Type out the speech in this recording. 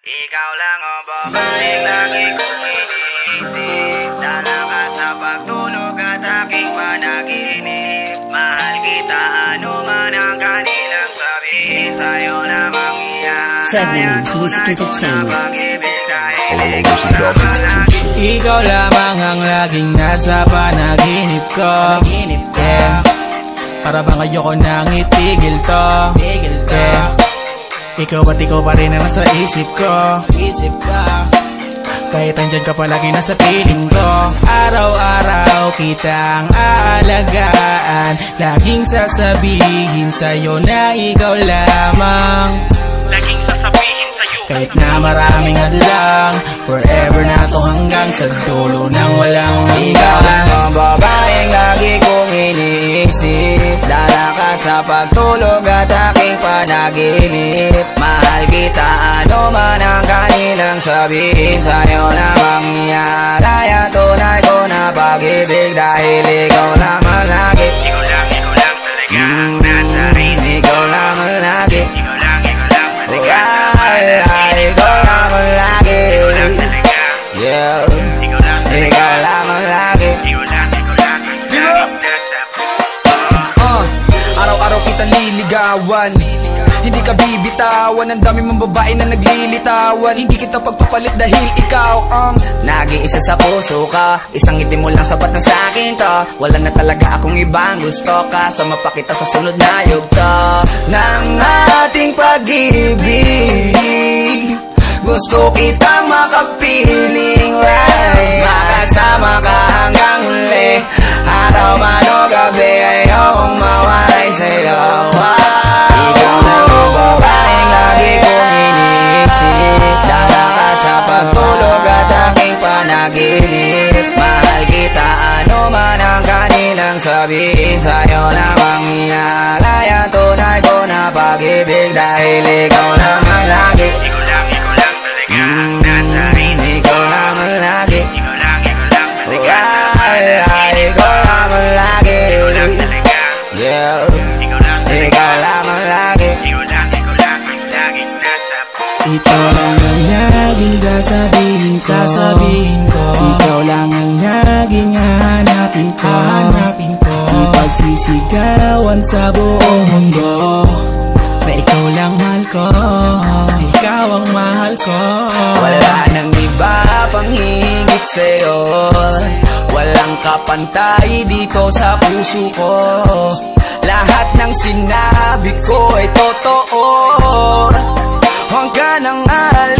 Ikaw lang ang babaeng lagi kong iniisip Dala ka sa pagtulog at aking panaginip. Mahal kita ano man ang kanilang sabihin Sa'yo lamang iyan. Seven, Music Entertainment. Ikaw lamang ang laging nasa panaginip ko. Yeah. Para bang ayoko nang itigil to. Ikaw at ikaw pa rin ang nasa isip ko. Isip ka. Kahit andyan ka palagi nasa piling ko. Araw-araw kitang aalagaan. Laging sasabihin sa'yo na ikaw lamang. Laging sasabihin sa'yo. Kahit na maraming hadlang Forever na to hanggang sa dulo ng walang Ikaw ang babaeng lagi Dala ka sa pagtulog at aking panaginip. Mahal kita ano man ang kanilang sabihin. Sa'yo lamang iaalaya Tunay ko na pag-ibig Dahil ikaw lamang kita liligawan Hindi ka bibitawan Ang dami mong babae na naglilitawan. Hindi kita pagpapalit dahil ikaw ang Nag-iisa sa puso ka. Isang ngiti mo lang sapat na sa akin to Wala na talaga akong ibang gusto ka Sama pa kita sa sunod na yugto Ng ating pag-ibig Gusto kitang makapiling sabihin Sa'yo lamang iaalaya Tunay ko na pag-ibig Dahil ikaw lamang lagi. Ikaw lang, ikaw lang talaga ang nasa rin Ikaw lamang lagi. Ikaw lang, ikaw lang talaga Ay, ay, ikaw lamang lagi. Ikaw lang talaga Yeah, Ikaw lang talaga ikaw lamang lagi. Ikaw lang, ikaw lang ang laging nasa Ikaw lang ang laging sasabihin ko Sasabihin ko. Ikaw lang ang laging hahanapin ko. Hahanapin ko. Ipagsisigawan sa buong mundo. Na ikaw lang mahal ko. Ikaw ang mahal ko. Wala nang iba pang higit sa'yo. Walang kapantay dito sa puso ko. Lahat ng sinabi ko ay totoo. Huwag ka nang aalis sa